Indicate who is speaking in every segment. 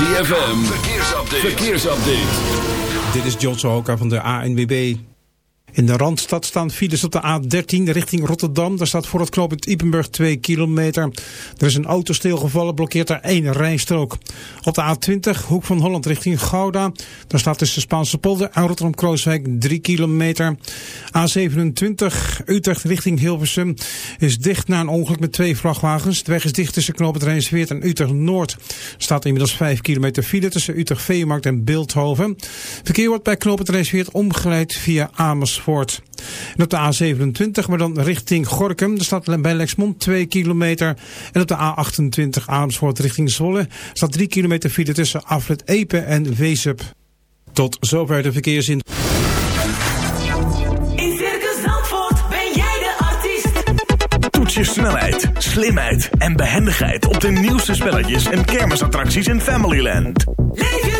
Speaker 1: ZFM, verkeersupdate. verkeersupdate.
Speaker 2: Dit is John Sohoka van de ANWB. In de Randstad staan files op de A13 richting Rotterdam. Daar staat voor het knooppunt Ipenburg 2 kilometer. Er is een auto stilgevallen, blokkeert daar één rijstrook. Op de A20 Hoek van Holland richting Gouda. Daar staat tussen Spaanse polder en Rotterdam-Krooswijk 3 kilometer. A27 Utrecht richting Hilversum is dicht na een ongeluk met twee vrachtwagens. De weg is dicht tussen knooppunt Rijnsweert en Utrecht-Noord. Staat inmiddels 5 kilometer file tussen Utrecht-Veemarkt en Beeldhoven. Verkeer wordt bij knooppunt Rijnsweert omgeleid via Amersfoort. En op de A27, maar dan richting Gorkum, er staat bij Lexmond 2 kilometer. En op de A28 Amersfoort richting Zwolle staat 3 kilometer file tussen Aflet Epe en Weesup. Tot zover de verkeersin.
Speaker 3: In Circus Zandvoort ben jij de artiest.
Speaker 4: Toets je snelheid, slimheid en behendigheid op de nieuwste spelletjes en kermisattracties in Familyland.
Speaker 3: Leef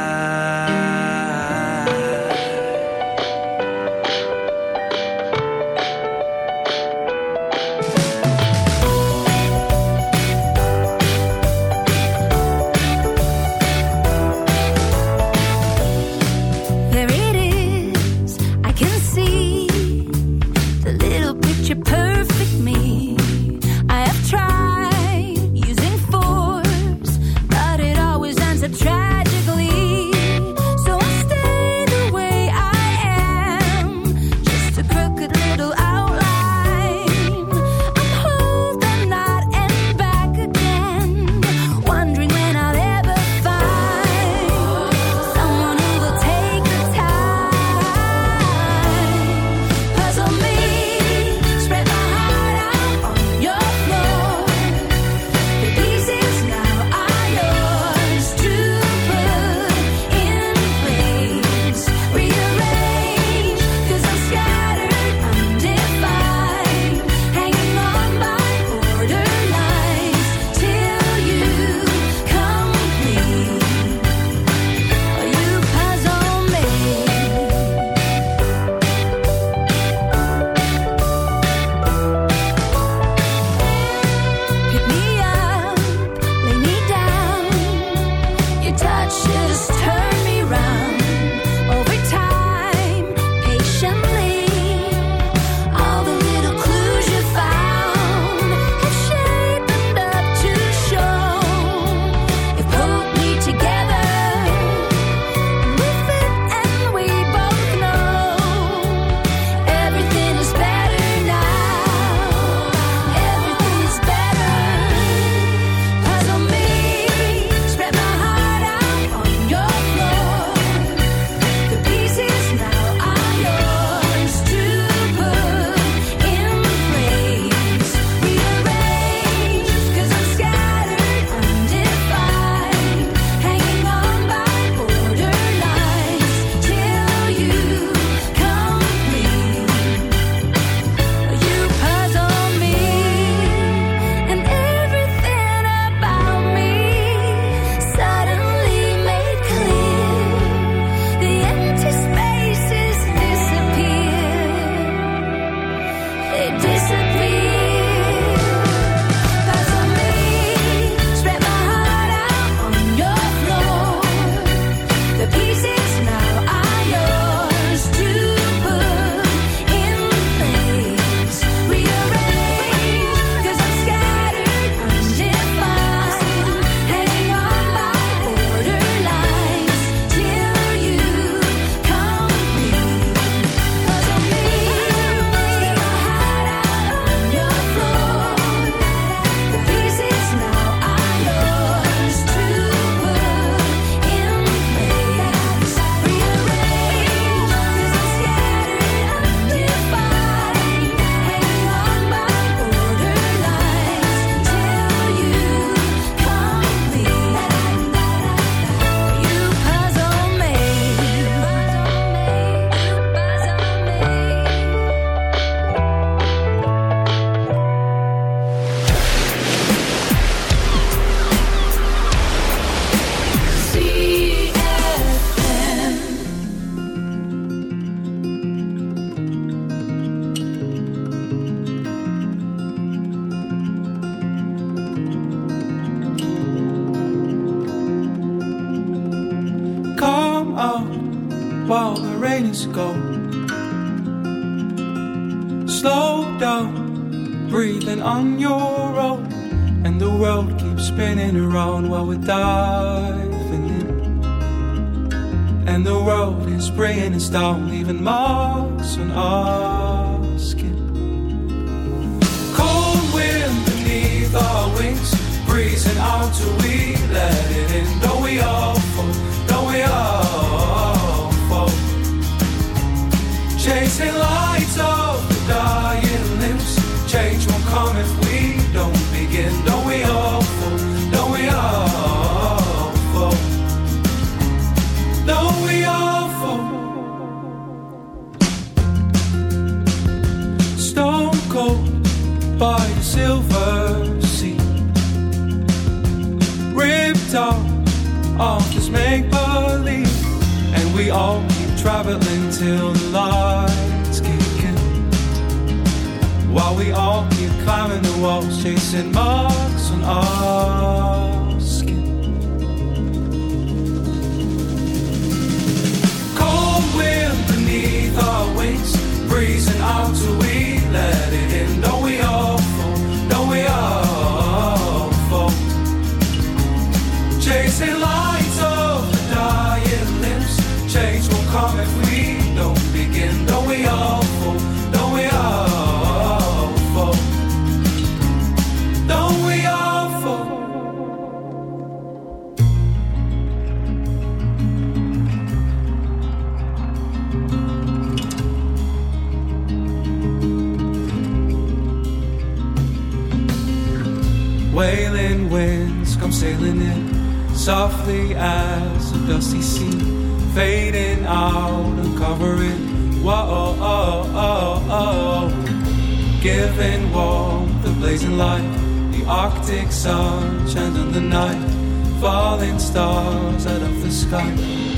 Speaker 5: Light,
Speaker 6: the Arctic Sun, and in the
Speaker 7: night, falling stars out of the sky.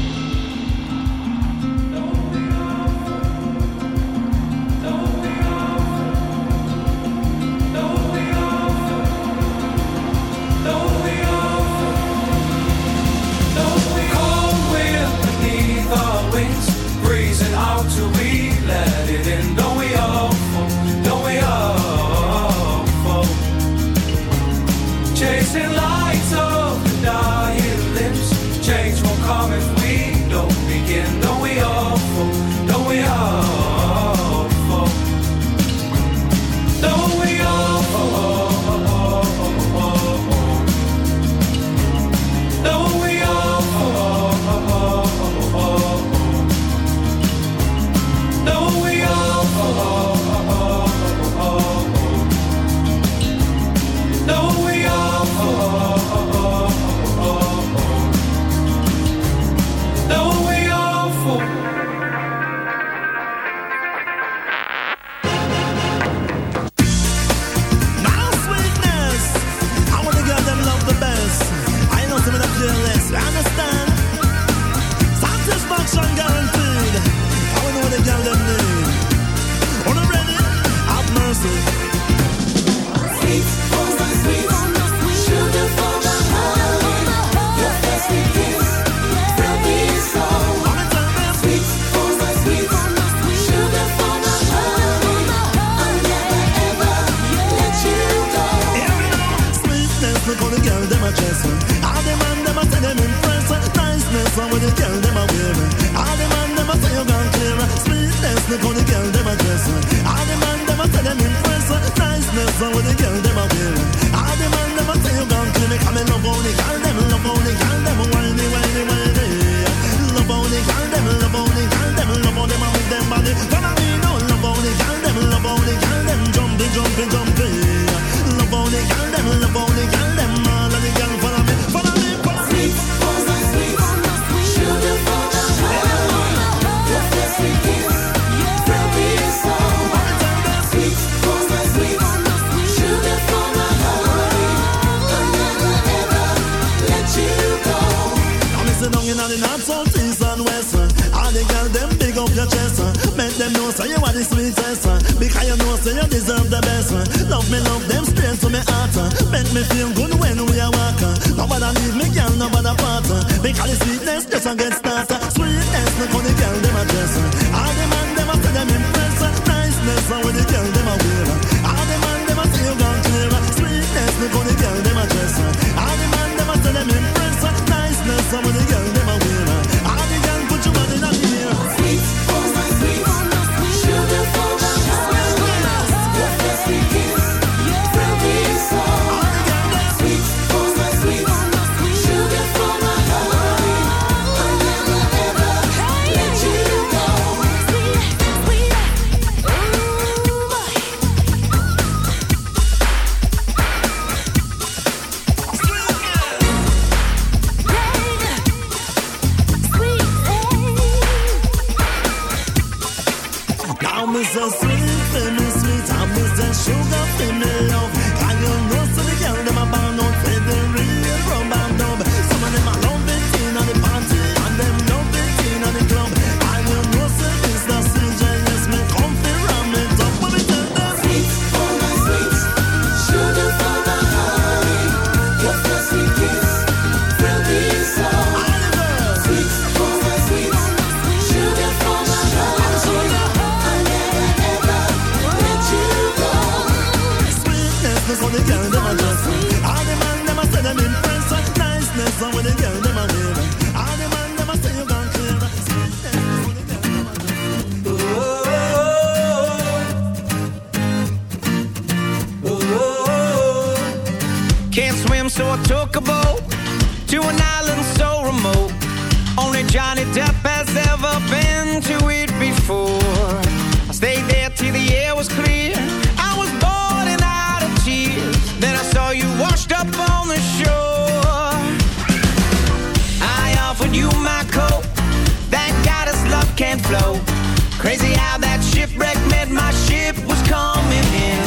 Speaker 8: that shipwreck meant my ship was coming in.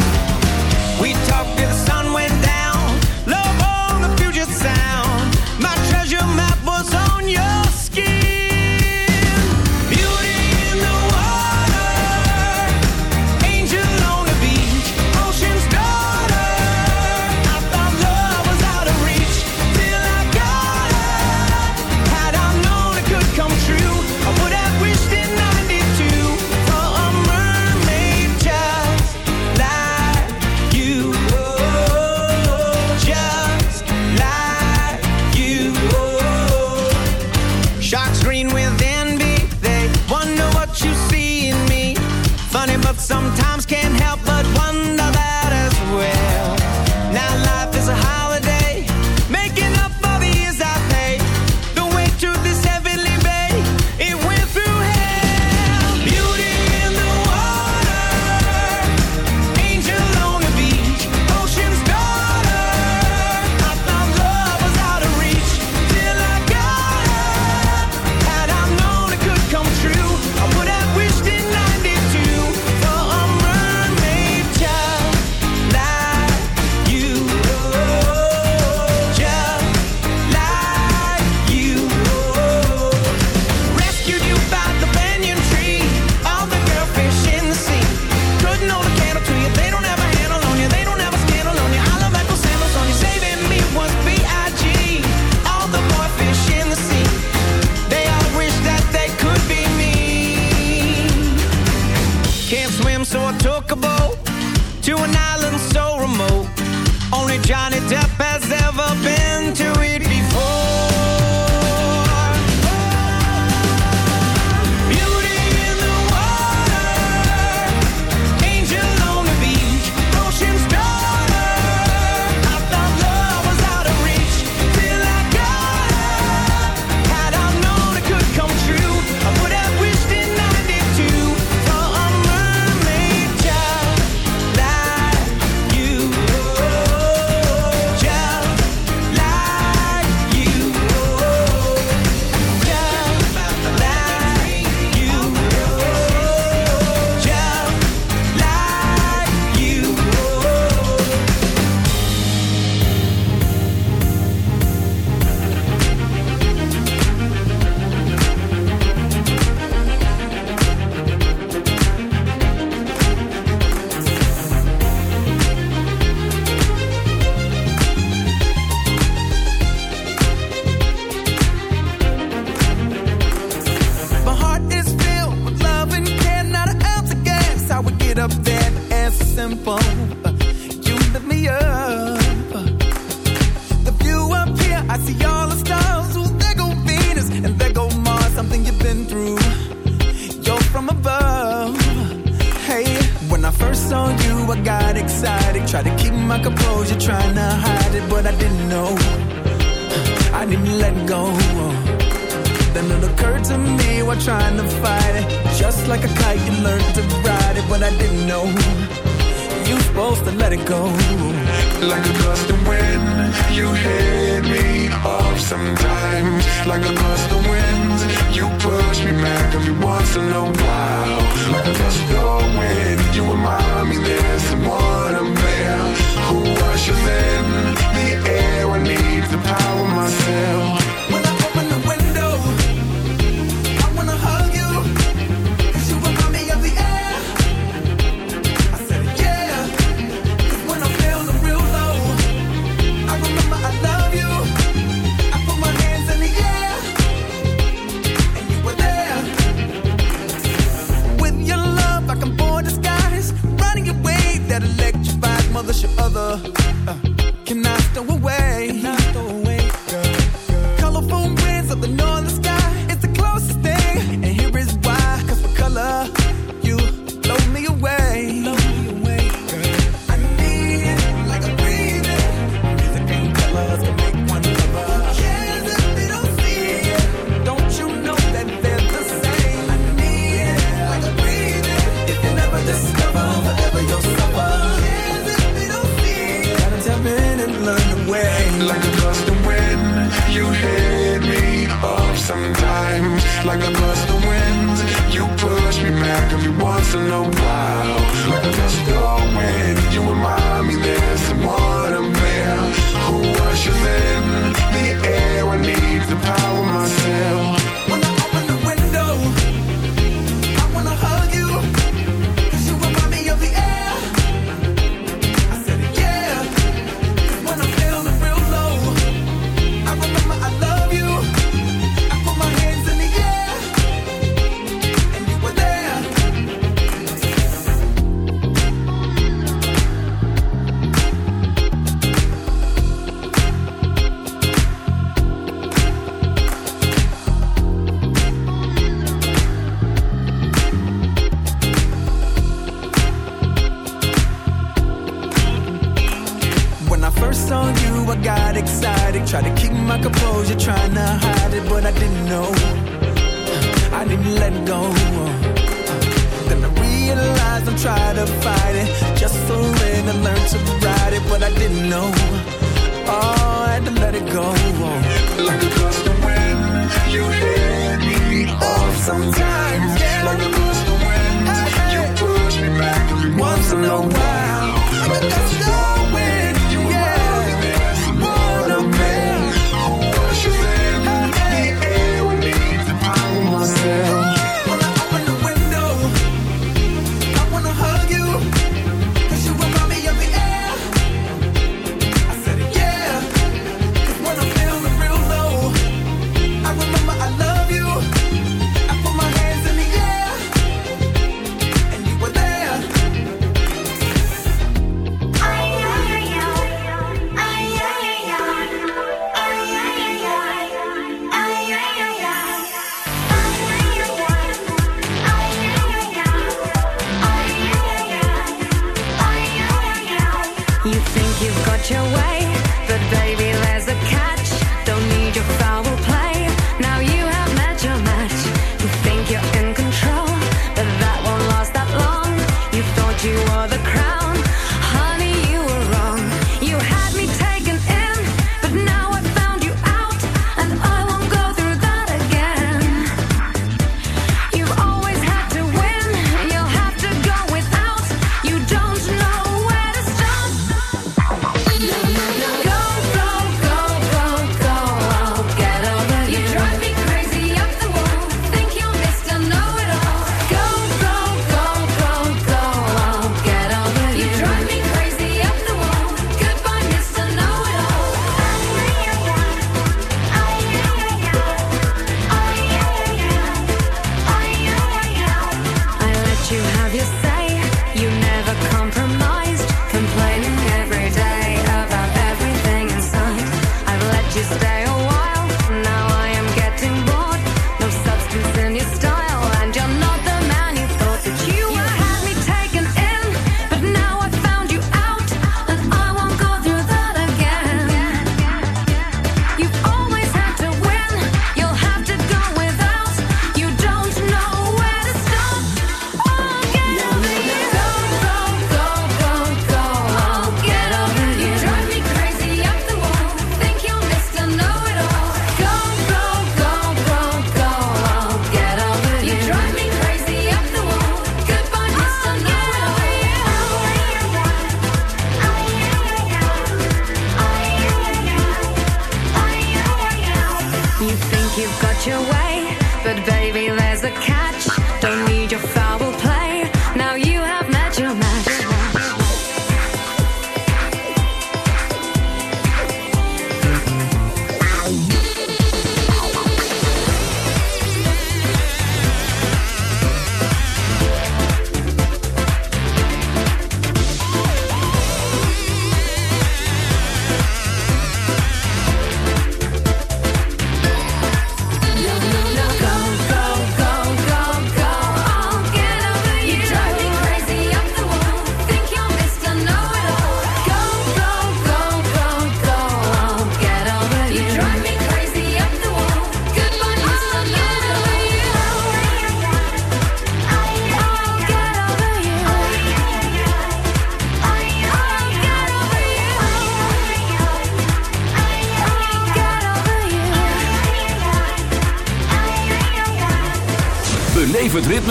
Speaker 8: We talked till the sun went down.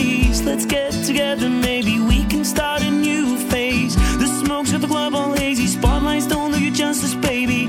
Speaker 9: craze. Let's get together, maybe we can start a new phase. The smoke's got the club all hazy. Spotlights don't do you justice, baby.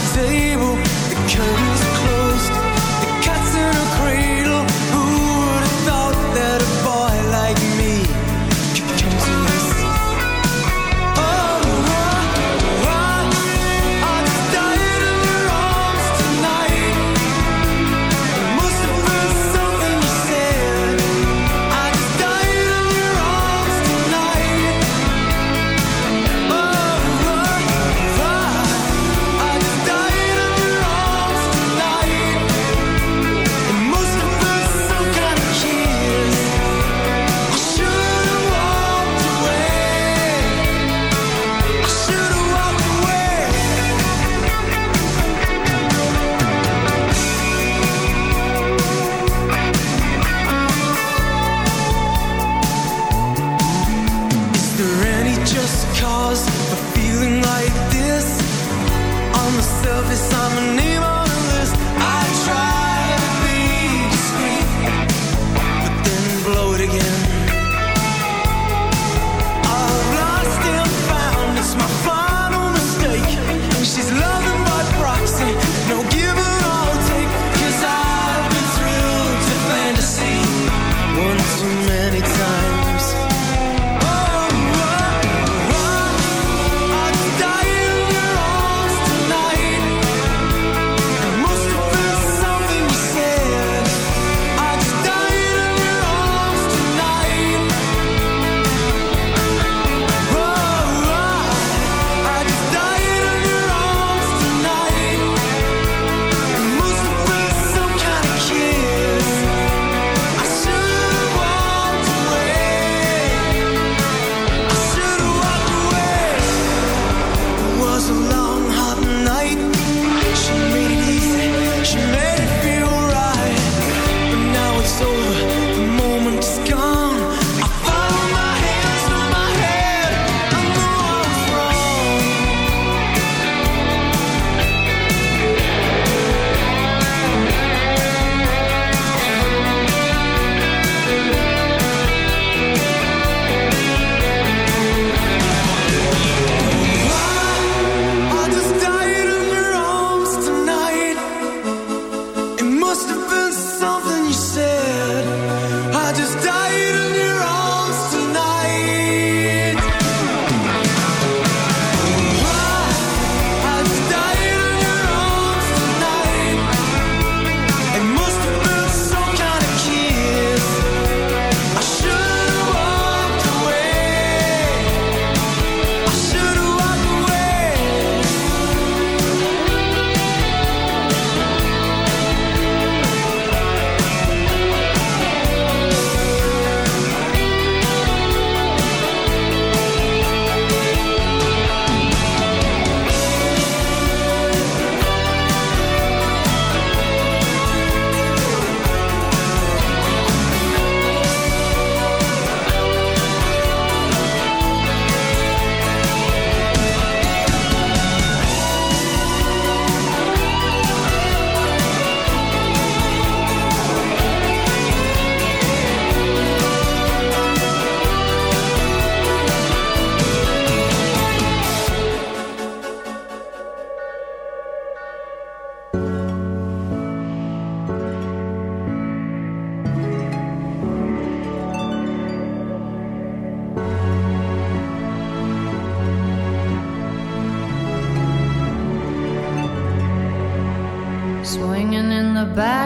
Speaker 10: till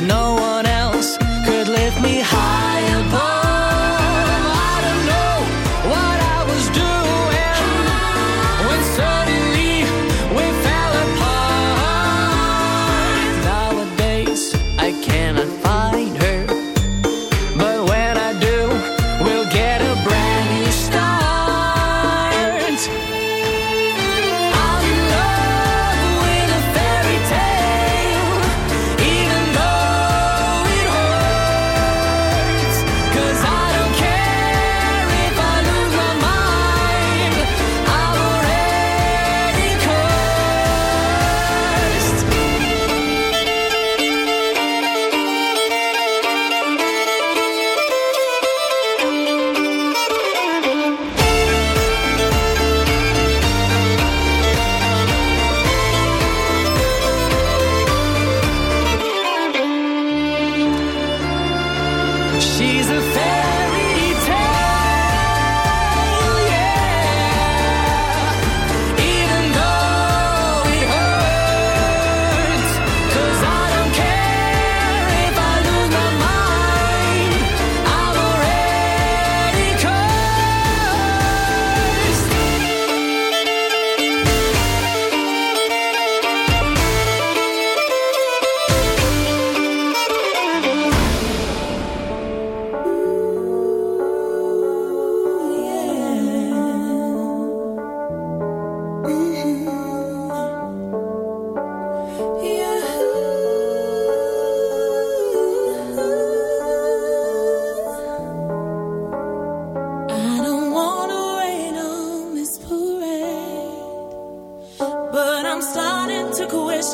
Speaker 3: No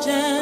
Speaker 11: question